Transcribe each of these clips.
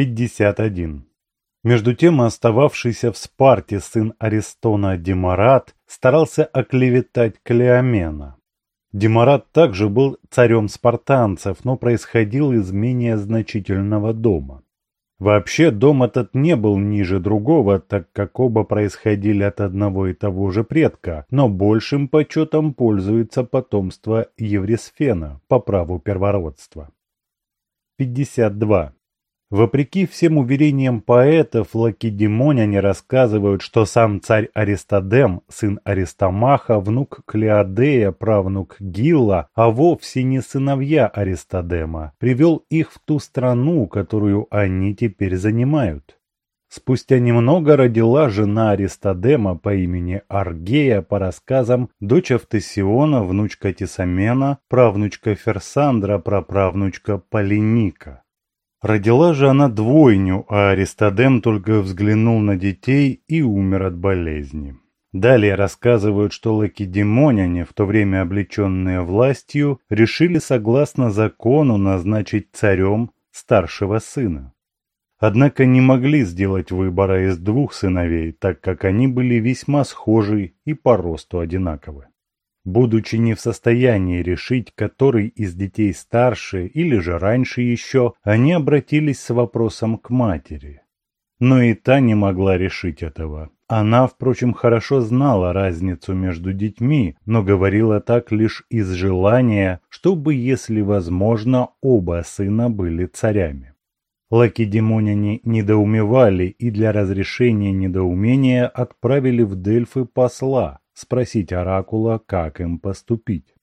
51. Между тем остававшийся в Спарте сын Аристона Демарат старался оклеветать Клеомена. Демарат также был царем спартанцев, но происходил из менее значительного дома. Вообще дом этот не был ниже другого, так как оба происходили от одного и того же предка, но большим почетом пользуется потомство Еврисфена по праву первородства. 52. Вопреки всем уверениям поэтов, лакедемоняне рассказывают, что сам царь Аристодем, сын Аристомаха, внук Клеодея, правнук Гилла, а вовсе не сыновья Аристодема, привел их в ту страну, которую они теперь занимают. Спустя немного родила жена Аристодема по имени Аргея по рассказам дочь Автосиона, внучка Тесамена, правнучка Ферсандра, праправнучка Полиника. Родила же она двойню, а Аристодем только взглянул на детей и умер от болезни. Далее рассказывают, что лакедемоняне, в то время облеченные властью, решили согласно закону назначить царем старшего сына. Однако не могли сделать выбора из двух сыновей, так как они были весьма схожи и по росту одинаковы будучи не в состоянии решить, который из детей старше или же раньше еще, они обратились с вопросом к матери. Но и та не могла решить этого. Она, впрочем, хорошо знала разницу между детьми, но говорила так лишь из желания, чтобы, если возможно, оба сына были царями. Лакедемоняне недоумевали и для разрешения недоумения отправили в Дельфы посла, спросить оракула, как им поступить.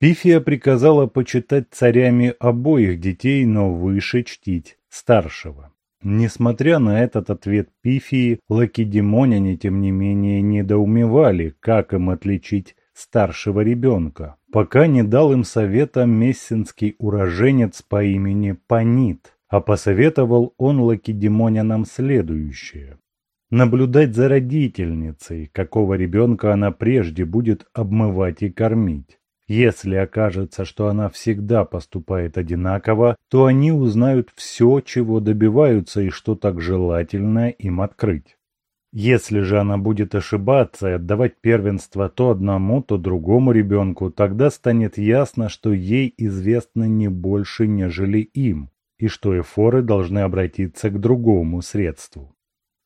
Пифия приказала почитать царями обоих детей, но выше чтить старшего. Несмотря на этот ответ Пифии, лакедемоняне, тем не менее, недоумевали, как им отличить старшего ребенка, пока не дал им совета мессинский уроженец по имени Панит, а посоветовал он лакедемонянам следующее наблюдать за родительницей, какого ребенка она прежде будет обмывать и кормить. Если окажется, что она всегда поступает одинаково, то они узнают все, чего добиваются и что так желательно им открыть. Если же она будет ошибаться и отдавать первенство то одному, то другому ребенку, тогда станет ясно, что ей известно не больше, нежели им, и что эфоры должны обратиться к другому средству.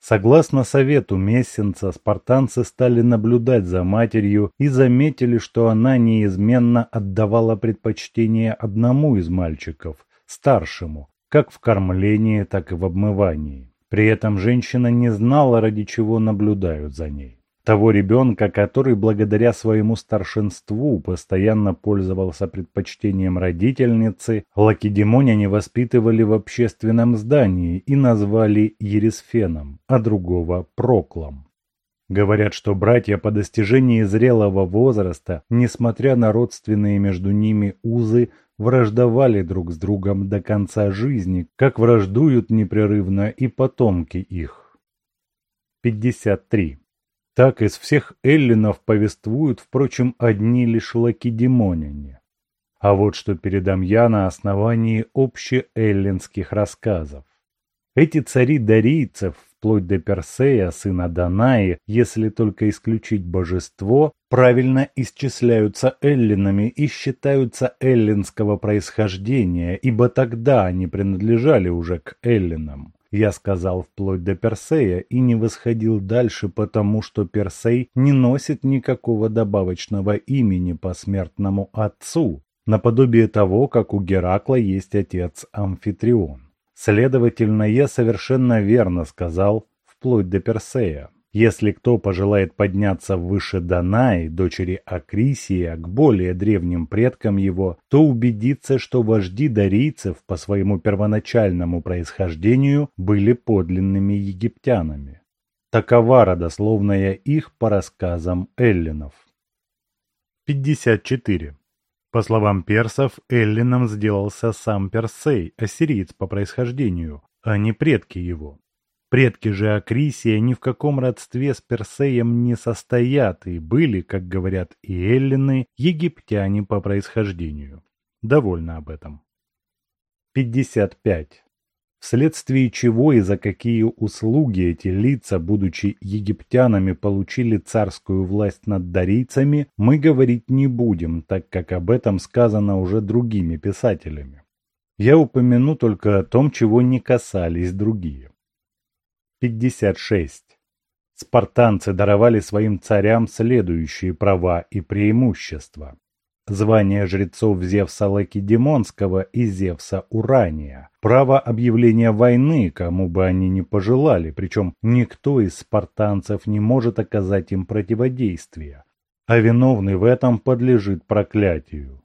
Согласно совету Мессенца, спартанцы стали наблюдать за матерью и заметили, что она неизменно отдавала предпочтение одному из мальчиков, старшему, как в кормлении, так и в обмывании. При этом женщина не знала, ради чего наблюдают за ней того ребенка, который благодаря своему старшинству постоянно пользовался предпочтением родительницы, лакедемоняне воспитывали в общественном здании и назвали Ересфеном, а другого – Проклом. Говорят, что братья по достижении зрелого возраста, несмотря на родственные между ними узы, враждовали друг с другом до конца жизни, как враждуют непрерывно и потомки их. 53. Так из всех эллинов повествуют, впрочем, одни лишь лакедемоняне. А вот что передам я на основании общеэллинских рассказов. Эти цари дарийцев, вплоть до Персея, сына Данаи, если только исключить божество, правильно исчисляются эллинами и считаются эллинского происхождения, ибо тогда они принадлежали уже к эллинам. Я сказал вплоть до Персея и не восходил дальше, потому что Персей не носит никакого добавочного имени по смертному отцу, наподобие того, как у Геракла есть отец Амфитрион. Следовательно, я совершенно верно сказал вплоть до Персея. Если кто пожелает подняться выше Данаи, дочери Акрисия, к более древним предкам его, то убедится, что вожди дарийцев по своему первоначальному происхождению были подлинными египтянами. Такова родословная их по рассказам эллинов. 54. По словам персов, эллином сделался сам Персей, ассириец по происхождению, а не предки его. Предки же Акрисия ни в каком родстве с Персеем не состоят и были, как говорят и эллины, египтяне по происхождению. Довольно об этом. 55. вследствие чего и за какие услуги эти лица, будучи египтянами, получили царскую власть над дарийцами, мы говорить не будем, так как об этом сказано уже другими писателями. Я упомяну только о том, чего не касались другие. 56. Спартанцы даровали своим царям следующие права и преимущества. Звание жрецов Зевса Лакедемонского и Зевса Урания. Право объявления войны, кому бы они ни пожелали, причем никто из спартанцев не может оказать им противодействия, а виновный в этом подлежит проклятию.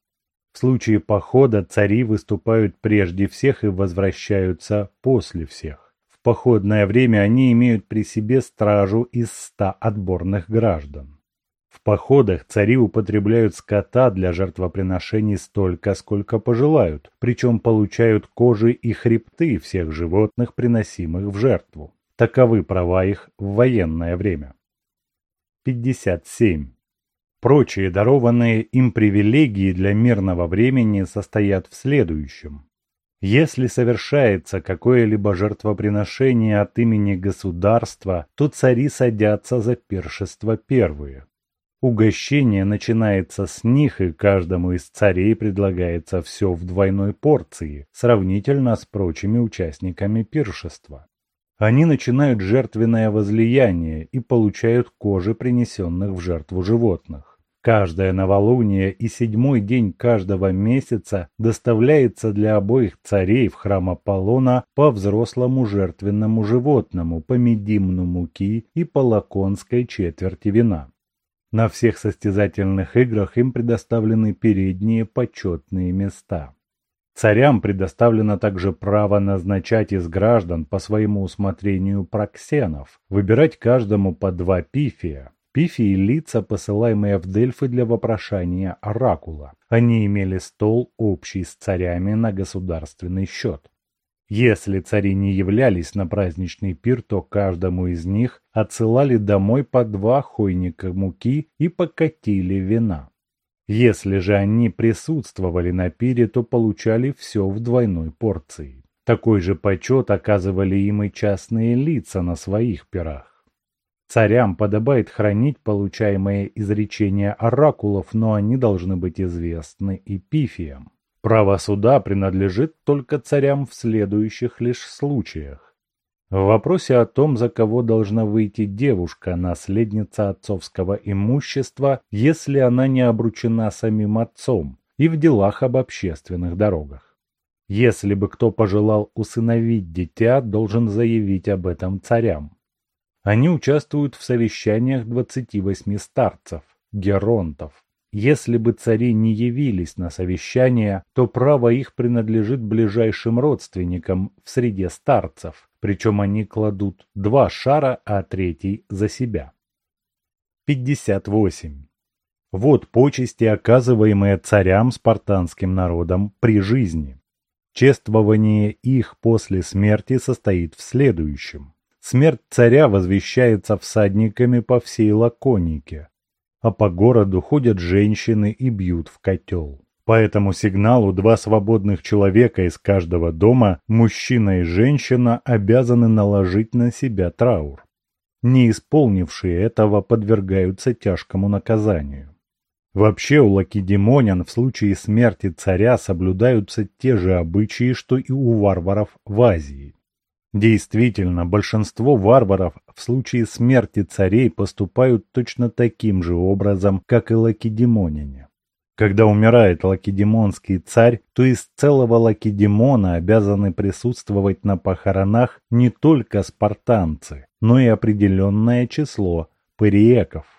В случае похода цари выступают прежде всех и возвращаются после всех. Походное время они имеют при себе стражу из ста отборных граждан. В походах цари употребляют скота для жертвоприношений столько, сколько пожелают, причем получают кожи и хребты всех животных, приносимых в жертву. Таковы права их в военное время. 57. Прочие дарованные им привилегии для мирного времени состоят в следующем. Если совершается какое-либо жертвоприношение от имени государства, то цари садятся за пиршество первые. Угощение начинается с них, и каждому из царей предлагается все в двойной порции, сравнительно с прочими участниками пиршества. Они начинают жертвенное возлияние и получают кожи принесенных в жертву животных. Каждое новолуние и седьмой день каждого месяца доставляется для обоих царей в храм Аполлона по взрослому жертвенному животному, по медимну муки и по лаконской четверти вина. На всех состязательных играх им предоставлены передние почетные места. Царям предоставлено также право назначать из граждан по своему усмотрению проксенов, выбирать каждому по два пифия. Пифии – лица, посылаемые в Дельфы для вопрошания оракула. Они имели стол общий с царями на государственный счет. Если цари не являлись на праздничный пир, то каждому из них отсылали домой по два хойника муки и покатили вина. Если же они присутствовали на пире, то получали все в двойной порции. Такой же почет оказывали им и частные лица на своих пирах. Царям подобает хранить получаемые изречения оракулов, но они должны быть известны и пифиям. Право суда принадлежит только царям в следующих лишь случаях. В вопросе о том, за кого должна выйти девушка, наследница отцовского имущества, если она не обручена самим отцом, и в делах об общественных дорогах. Если бы кто пожелал усыновить дитя, должен заявить об этом царям. Они участвуют в совещаниях 28 старцев, геронтов, если бы цари не явились на совещание, то право их принадлежит ближайшим родственникам в среде старцев, причем они кладут два шара, а третий за себя. 58. Вот почести, оказываемые царям спартанским народом при жизни. Чествование их после смерти состоит в следующем. Смерть царя возвещается всадниками по всей Лаконике, а по городу ходят женщины и бьют в котел. По этому сигналу два свободных человека из каждого дома, мужчина и женщина, обязаны наложить на себя траур. Не исполнившие этого подвергаются тяжкому наказанию. Вообще у лакедемонян в случае смерти царя соблюдаются те же обычаи, что и у варваров в Азии. Действительно, большинство варваров в случае смерти царей поступают точно таким же образом, как и лакедемоняне. Когда умирает лакедемонский царь, то из целого лакедемона обязаны присутствовать на похоронах не только спартанцы, но и определенное число париеков.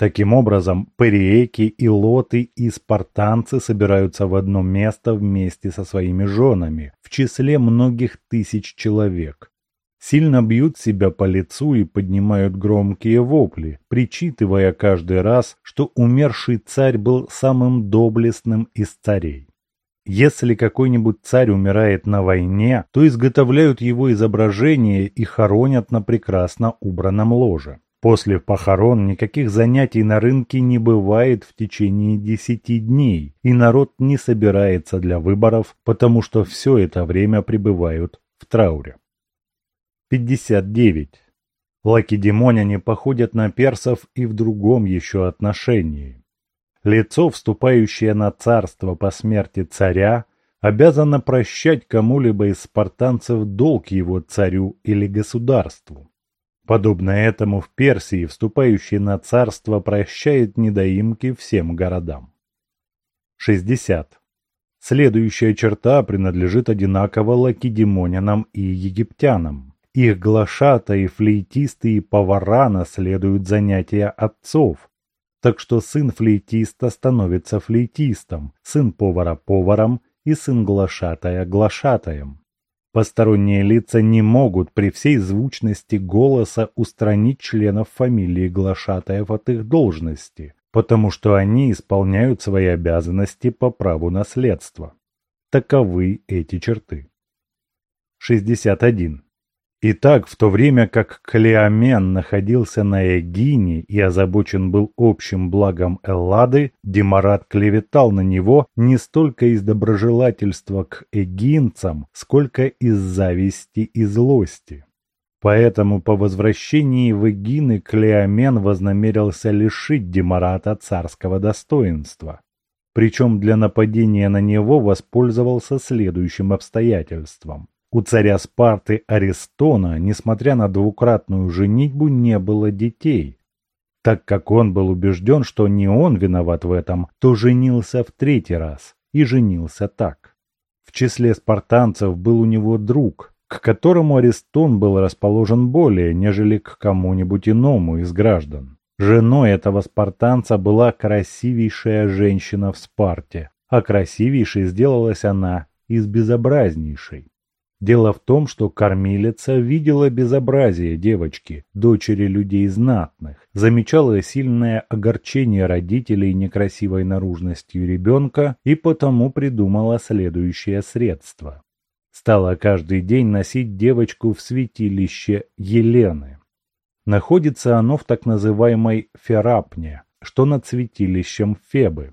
Таким образом, париеки, и лоты и спартанцы собираются в одно место вместе со своими женами, в числе многих тысяч человек. Сильно бьют себя по лицу и поднимают громкие вопли, причитывая каждый раз, что умерший царь был самым доблестным из царей. Если какой-нибудь царь умирает на войне, то изготовляют его изображение и хоронят на прекрасно убранном ложе. После похорон никаких занятий на рынке не бывает в течение десяти дней, и народ не собирается для выборов, потому что все это время пребывают в трауре. 59. Лакедемоняне походят на персов и в другом еще отношении. Лицо, вступающее на царство по смерти царя, обязано прощать кому-либо из спартанцев долг его царю или государству. Подобно этому в Персии вступающий на царство прощает недоимки всем городам. 60. Следующая черта принадлежит одинаково лакедемонянам и египтянам. Их глашатаи, флейтисты и повара наследуют занятия отцов. Так что сын флейтиста становится флейтистом, сын повара – поваром и сын глашатая – глашатаем. Посторонние лица не могут при всей звучности голоса устранить членов фамилии глашатаев от их должности, потому что они исполняют свои обязанности по праву наследства. Таковы эти черты. 61. Итак, в то время как Клеомен находился на Эгине и озабочен был общим благом Эллады, Демарат клеветал на него не столько из доброжелательства к эгинцам, сколько из зависти и злости. Поэтому по возвращении в Эгины Клеомен вознамерился лишить Демарата царского достоинства. Причем для нападения на него воспользовался следующим обстоятельством. У царя Спарты Аристона, несмотря на двукратную женитьбу, не было детей. Так как он был убежден, что не он виноват в этом, то женился в третий раз. И женился так. В числе спартанцев был у него друг, к которому Аристон был расположен более, нежели к кому-нибудь иному из граждан. Женой этого спартанца была красивейшая женщина в Спарте, а красивейшей сделалась она из безобразнейшей. Дело в том, что кормилица видела безобразие девочки, дочери людей знатных, замечала сильное огорчение родителей некрасивой наружностью ребенка и потому придумала следующее средство. Стала каждый день носить девочку в святилище Елены. Находится оно в так называемой Ферапне, что над святилищем Фебы.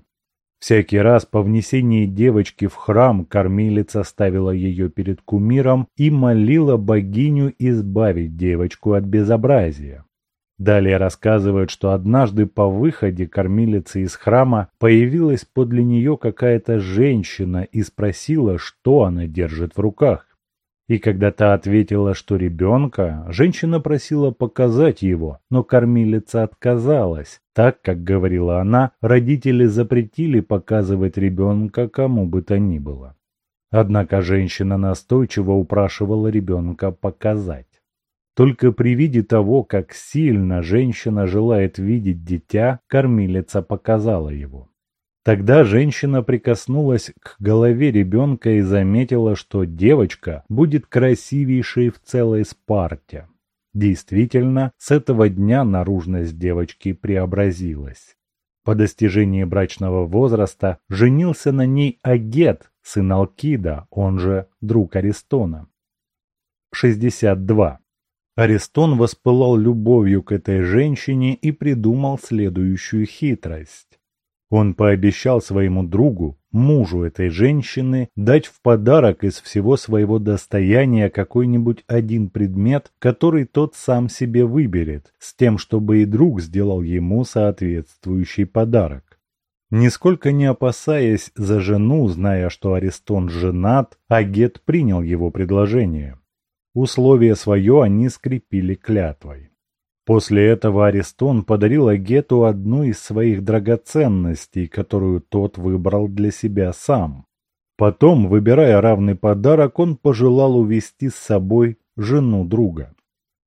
Всякий раз по внесении девочки в храм кормилица ставила ее перед кумиром и молила богиню избавить девочку от безобразия. Далее рассказывают, что однажды по выходе кормилицы из храма появилась подле нее какая-то женщина и спросила, что она держит в руках. И когда та ответила, что ребенка, женщина просила показать его, но кормилица отказалась, так как, говорила она, родители запретили показывать ребенка кому бы то ни было. Однако женщина настойчиво упрашивала ребенка показать. Только при виде того, как сильно женщина желает видеть дитя, кормилица показала его. Тогда женщина прикоснулась к голове ребенка и заметила, что девочка будет красивейшей в целой Спарте. Действительно, с этого дня наружность девочки преобразилась. По достижении брачного возраста женился на ней Агет, сын Алкида, он же друг Аристона. 62. Аристон воспылал любовью к этой женщине и придумал следующую хитрость. Он пообещал своему другу, мужу этой женщины, дать в подарок из всего своего достояния какой-нибудь один предмет, который тот сам себе выберет, с тем, чтобы и друг сделал ему соответствующий подарок. Нисколько не опасаясь за жену, зная, что Аристон женат, Агет принял его предложение. Условие свое они скрепили клятвой. После этого Аристон подарил Агету одну из своих драгоценностей, которую тот выбрал для себя сам. Потом, выбирая равный подарок, он пожелал увести с собой жену друга.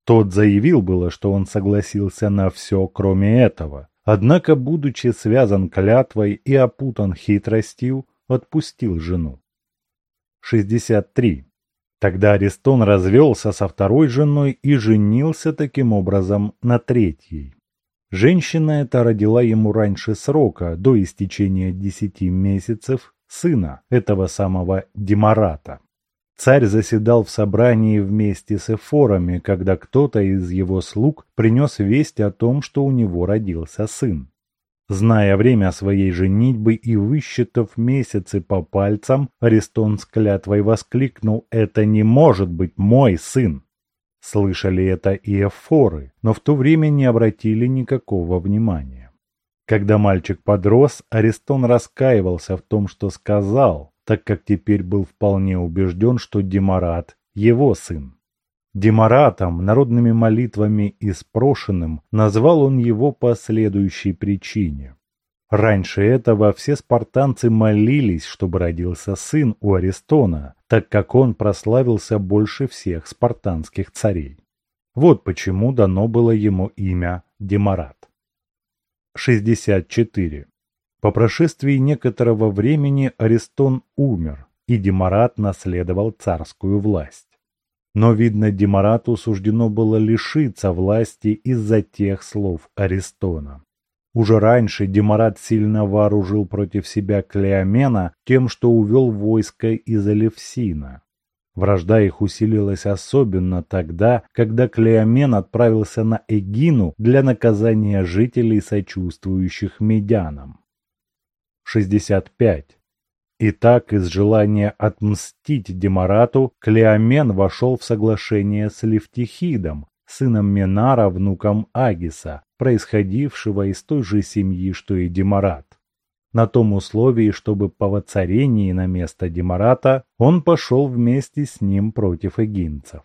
Тот заявил было, что он согласился на все, кроме этого. Однако, будучи связан клятвой и опутан хитростью, отпустил жену. 63. Тогда Аристон развелся со второй женой и женился таким образом на третьей. Женщина эта родила ему раньше срока, до истечения десяти месяцев, сына, этого самого Демарата. Царь заседал в собрании вместе с эфорами, когда кто-то из его слуг принес весть о том, что у него родился сын. Зная время своей женитьбы и высчитав месяцы по пальцам, Аристон с клятвой воскликнул «Это не может быть мой сын!» Слышали это и эфоры, но в то время не обратили никакого внимания. Когда мальчик подрос, Аристон раскаивался в том, что сказал, так как теперь был вполне убежден, что Демарат – его сын. Демаратом, народными молитвами и спрошенным, назвал он его по следующей причине. Раньше этого все спартанцы молились, чтобы родился сын у Аристона, так как он прославился больше всех спартанских царей. Вот почему дано было ему имя Демарат. 64. По прошествии некоторого времени Аристон умер, и Демарат наследовал царскую власть. Но, видно, Демарату суждено было лишиться власти из-за тех слов Аристона. Уже раньше Демарат сильно вооружил против себя Клеомена тем, что увел войско из Алевсина. Вражда их усилилась особенно тогда, когда Клеомен отправился на Эгину для наказания жителей, сочувствующих медянам. 65. Итак, из желания отмстить Демарату, Клеомен вошел в соглашение с Левтихидом, сыном Менара, внуком Агиса, происходившего из той же семьи, что и Демарат. На том условии, чтобы по воцарении на место Демарата он пошел вместе с ним против эгинцев.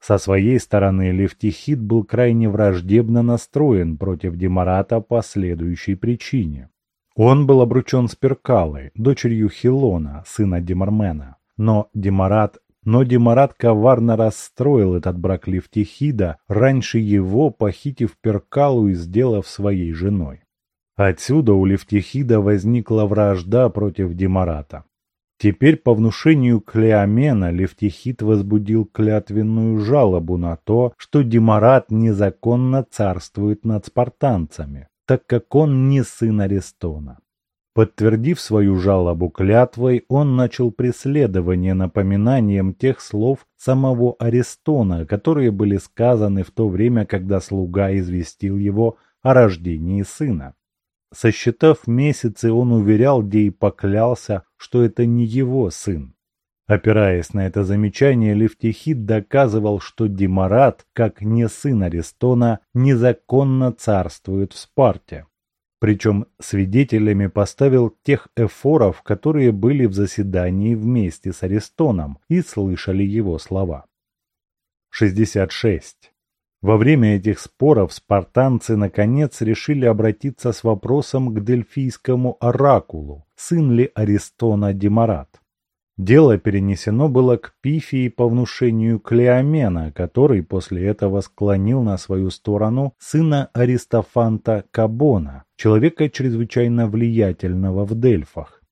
Со своей стороны Левтихид был крайне враждебно настроен против Демарата по следующей причине. Он был обручен с Перкалой, дочерью Хилона, сына Демармена. Но Демарат, но Демарат коварно расстроил этот брак Левтихида, раньше его похитив Перкалу и сделав своей женой. Отсюда у Левтихида возникла вражда против Демарата. Теперь по внушению Клеомена Левтихид возбудил клятвенную жалобу на то, что Демарат незаконно царствует над спартанцами так как он не сын Аристона. Подтвердив свою жалобу клятвой, он начал преследование напоминанием тех слов самого Аристона, которые были сказаны в то время, когда слуга известил его о рождении сына. Сосчитав месяцы, он уверял, где и поклялся, что это не его сын. Опираясь на это замечание, Левтихид доказывал, что Демарат, как не сын Аристона, незаконно царствует в Спарте. Причем свидетелями поставил тех эфоров, которые были в заседании вместе с Аристоном и слышали его слова. 66. Во время этих споров спартанцы наконец решили обратиться с вопросом к дельфийскому оракулу, сын ли Аристона Демарат. Дело перенесено было к Пифии по внушению Клеомена, который после этого склонил на свою сторону сына Аристофанта Кабона, человека чрезвычайно влиятельного в Дельфах.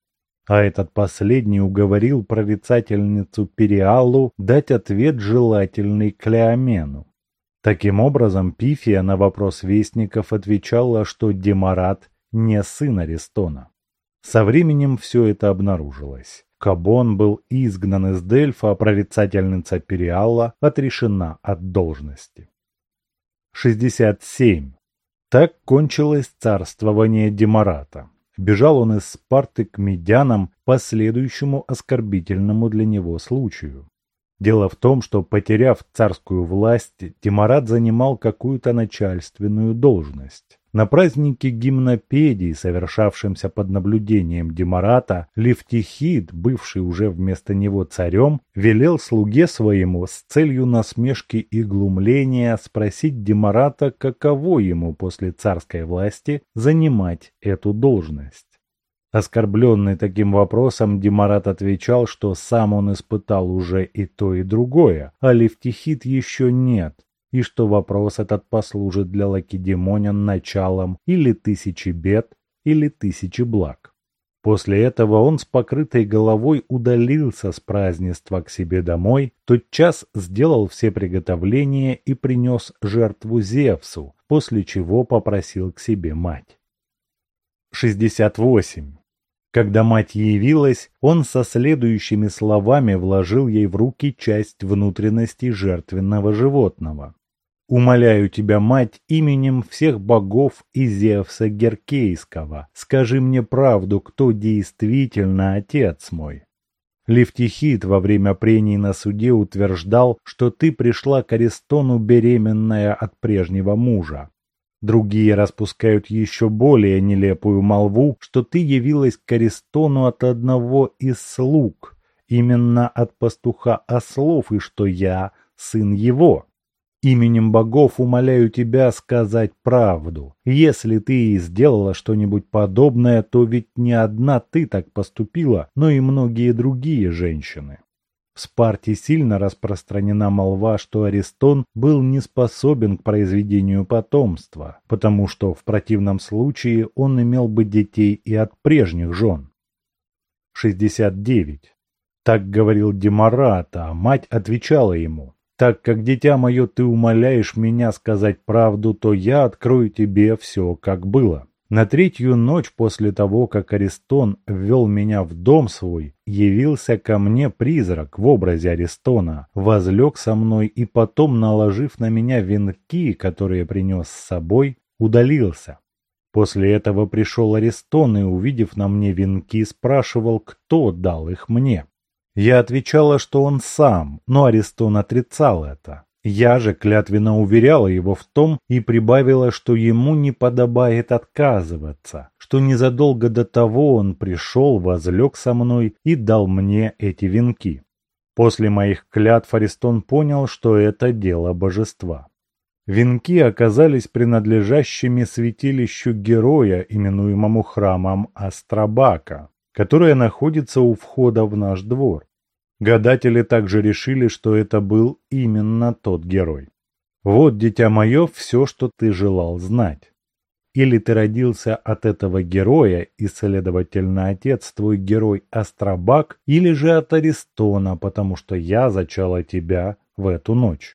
А этот последний уговорил прорицательницу Периалу дать ответ желательный Клеомену. Таким образом, Пифия на вопрос вестников отвечала, что Демарат не сын Аристона. Со временем все это обнаружилось. Кабон был изгнан из Дельфа, а прорицательница Периалла отрешена от должности. 67. Так кончилось царствование Демарата. Бежал он из Спарты к медянам по следующему оскорбительному для него случаю. Дело в том, что, потеряв царскую власть, Демарат занимал какую-то начальственную должность. На празднике гимнопедии, совершавшемся под наблюдением Демарата, Левтихид, бывший уже вместо него царем, велел слуге своему с целью насмешки и глумления спросить Демарата, каково ему после царской власти занимать эту должность. Оскорбленный таким вопросом, Демарат отвечал, что сам он испытал уже и то, и другое, а Левтихид еще нет, и что вопрос этот послужит для лакедемонян началом или тысячи бед, или тысячи благ. После этого он с покрытой головой удалился с празднества к себе домой, тотчас сделал все приготовления и принес жертву Зевсу, после чего попросил к себе мать. 68. Когда мать явилась, он со следующими словами вложил ей в руки часть внутренности жертвенного животного. Умоляю тебя, мать, именем всех богов и Зевса Геркейского, скажи мне правду, кто действительно отец мой. Левтихит во время прений на суде утверждал, что ты пришла к Аристону беременная от прежнего мужа. Другие распускают еще более нелепую молву, что ты явилась к Аристону от одного из слуг, именно от пастуха ослов, и что я сын его. Именем богов умоляю тебя сказать правду. Если ты сделала что-нибудь подобное, то ведь не одна ты так поступила, но и многие другие женщины. В Спарте сильно распространена молва, что Аристон был не способен к произведению потомства, потому что в противном случае он имел бы детей и от прежних жен. 69. Так говорил Демарат, а мать отвечала ему, так как, дитя мое, ты умоляешь меня сказать правду, то я открою тебе все, как было. На третью ночь после того, как Аристон ввел меня в дом свой, явился ко мне призрак в образе Аристона, возлег со мной и потом, наложив на меня венки, которые принес с собой, удалился. После этого пришел Аристон и, увидев на мне венки, спрашивал, кто дал их мне. Я отвечала, что он сам, но Аристон отрицал это. Я же клятвенно уверяла его в том и прибавила, что ему не подобает отказываться, что незадолго до того он пришел, возлег со мной и дал мне эти венки. После моих клятв Аристон понял, что это дело божества. Венки оказались принадлежащими святилищу героя, именуемому храмом Астрабака которая находится у входа в наш двор. Гадатели также решили, что это был именно тот герой. Вот, дитя мое, все, что ты желал знать. Или ты родился от этого героя, и, следовательно, отец твой герой Астробак, или же от Аристона, потому что я зачала тебя в эту ночь.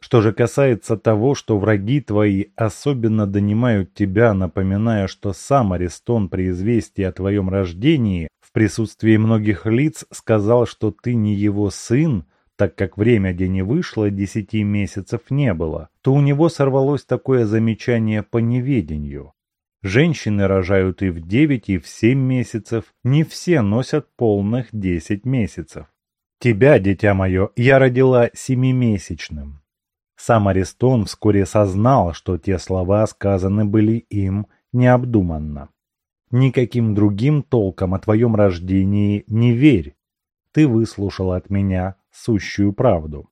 Что же касается того, что враги твои особенно донимают тебя, напоминая, что сам Аристон при известии о твоем рождении присутствии многих лиц сказал, что ты не его сын, так как время, где не вышло, десяти месяцев не было, то у него сорвалось такое замечание по неведению. Женщины рожают и в девять, и в семь месяцев, не все носят полных десять месяцев. Тебя, дитя мое, я родила семимесячным. Сам Аристон вскоре сознал, что те слова сказаны были им необдуманно. Никаким другим толком о твоем рождении не верь. Ты выслушал от меня сущую правду.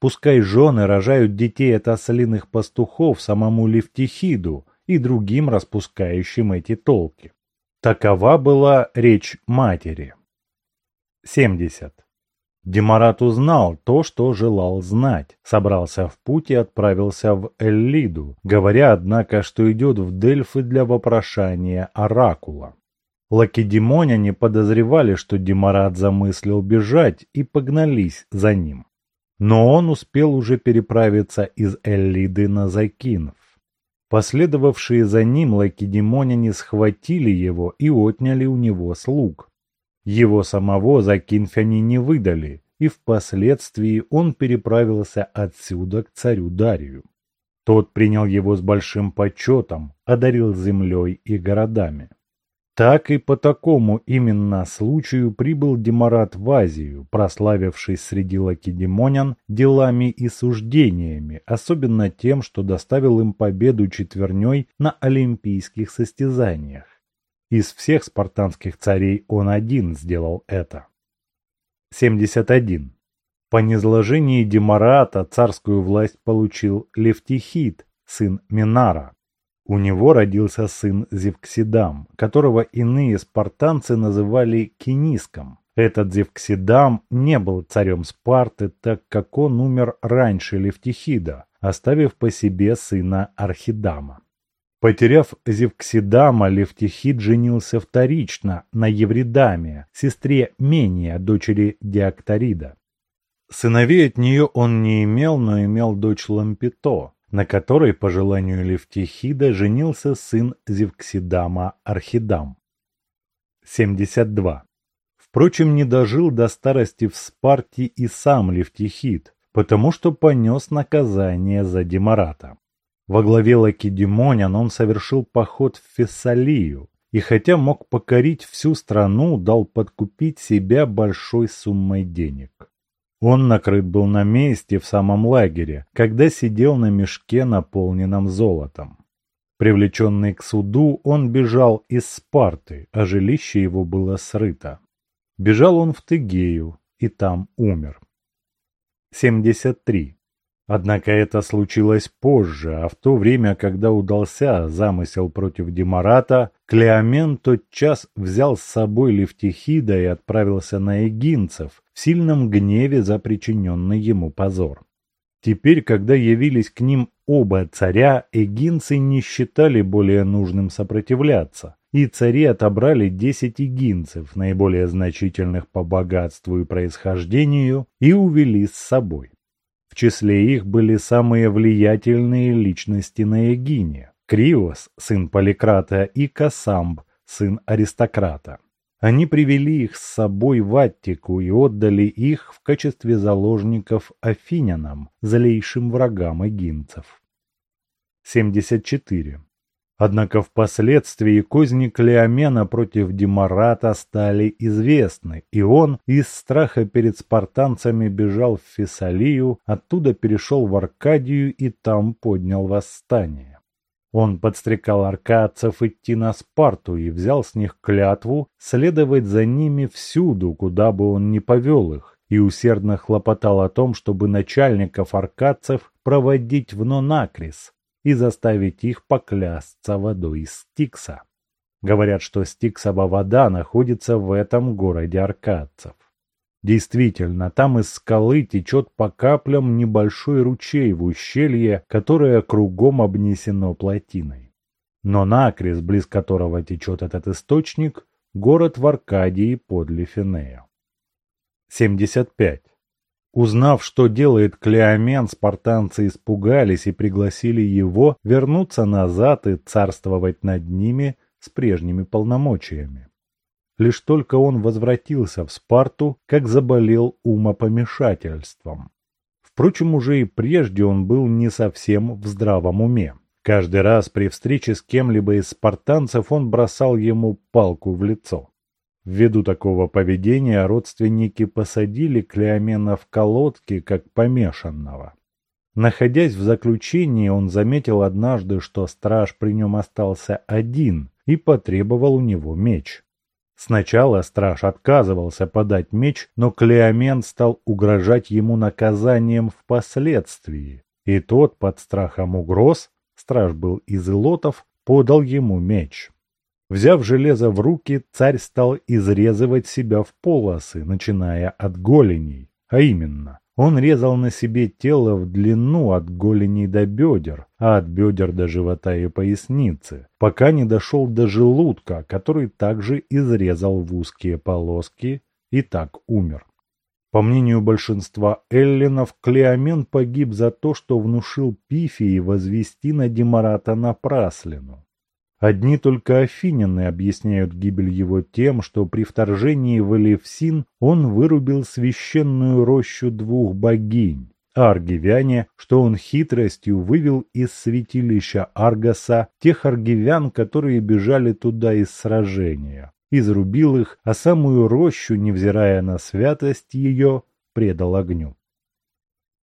Пускай жены рожают детей от ослиных пастухов самому Левтихиду и другим распускающим эти толки. Такова была речь матери. 70. Демарат узнал то, что желал знать, собрался в путь и отправился в Эллиду, говоря, однако, что идет в Дельфы для вопрошания оракула. Лакедемоняне подозревали, что Демарат замыслил бежать и погнались за ним. Но он успел уже переправиться из Эллиды на Закинов. Последовавшие за ним лакедемоняне схватили его и отняли у него слуг. Его самого за Кинфяни не выдали, и впоследствии он переправился отсюда к царю Дарию. Тот принял его с большим почетом, одарил землей и городами. Так и по такому именно случаю прибыл Демарат в Азию, прославившись среди лакедемонян делами и суждениями, особенно тем, что доставил им победу четверней на олимпийских состязаниях. Из всех спартанских царей он один сделал это. 71. По низложении Демарата царскую власть получил Левтихид, сын Минара. У него родился сын Зевксидам, которого иные спартанцы называли Киниском. Этот Зевксидам не был царем Спарты, так как он умер раньше Левтихида, оставив по себе сына Архидама. Потеряв Зевксидама, Левтихид женился вторично на Евридаме, сестре Мения, дочери Диакторида. Сыновей от нее он не имел, но имел дочь Лампито, на которой, по желанию Левтихида, женился сын Зевксидама Архидам. 72. Впрочем, не дожил до старости в Спарте и сам Левтихид, потому что понес наказание за Демарата. Во главе Лакедемонян он совершил поход в Фессалию, и хотя мог покорить всю страну, дал подкупить себя большой суммой денег. Он накрыт был на месте в самом лагере, когда сидел на мешке, наполненном золотом. Привлеченный к суду, он бежал из Спарты, а жилище его было срыто. Бежал он в Тыгею и там умер. 73. Однако это случилось позже, а в то время, когда удался замысел против Демарата, Клеомен тотчас взял с собой Левтихида и отправился на эгинцев в сильном гневе за причиненный ему позор. Теперь, когда явились к ним оба царя, эгинцы не считали более нужным сопротивляться, и цари отобрали десять эгинцев, наиболее значительных по богатству и происхождению, и увели с собой. В числе их были самые влиятельные личности на Эгине – Криос, сын Поликрата, и Касамб, сын аристократа. Они привели их с собой в Аттику и отдали их в качестве заложников афинянам, злейшим врагам эгинцев. 74. Однако впоследствии козни Клеомена против Демарата стали известны, и он из страха перед спартанцами бежал в Фессалию, оттуда перешел в Аркадию и там поднял восстание. Он подстрекал аркадцев идти на Спарту и взял с них клятву следовать за ними всюду, куда бы он ни повел их, и усердно хлопотал о том, чтобы начальников аркадцев проводить в Нонакрис, и заставить их поклясться водой из Стикса. Говорят, что Стиксова вода находится в этом городе аркадцев. Действительно, там из скалы течет по каплям небольшой ручей в ущелье, которое кругом обнесено плотиной. Но накрест, близ которого течет этот источник, город в Аркадии подле Финея. 75. Узнав, что делает Клеомен, спартанцы испугались и пригласили его вернуться назад и царствовать над ними с прежними полномочиями. Лишь только он возвратился в Спарту, как заболел умопомешательством. Впрочем, уже и прежде он был не совсем в здравом уме. Каждый раз при встрече с кем-либо из спартанцев он бросал ему палку в лицо. Ввиду такого поведения родственники посадили Клеомена в колодки, как помешанного. Находясь в заключении, он заметил однажды, что страж при нем остался один и потребовал у него меч. Сначала страж отказывался подать меч, но Клеомен стал угрожать ему наказанием впоследствии, и тот под страхом угроз, страж был из илотов, подал ему меч. Взяв железо в руки, царь стал изрезывать себя в полосы, начиная от голеней. А именно, он резал на себе тело в длину от голеней до бедер, а от бедер до живота и поясницы, пока не дошел до желудка, который также изрезал в узкие полоски и так умер. По мнению большинства эллинов, Клеомен погиб за то, что внушил Пифии возвести на Демарата напраслину. Одни только афиняне объясняют гибель его тем, что при вторжении в Элевсин он вырубил священную рощу двух богинь, аргивяне, что он хитростью вывел из святилища Аргаса тех аргивян, которые бежали туда из сражения, изрубил их, а самую рощу, невзирая на святость ее, предал огню.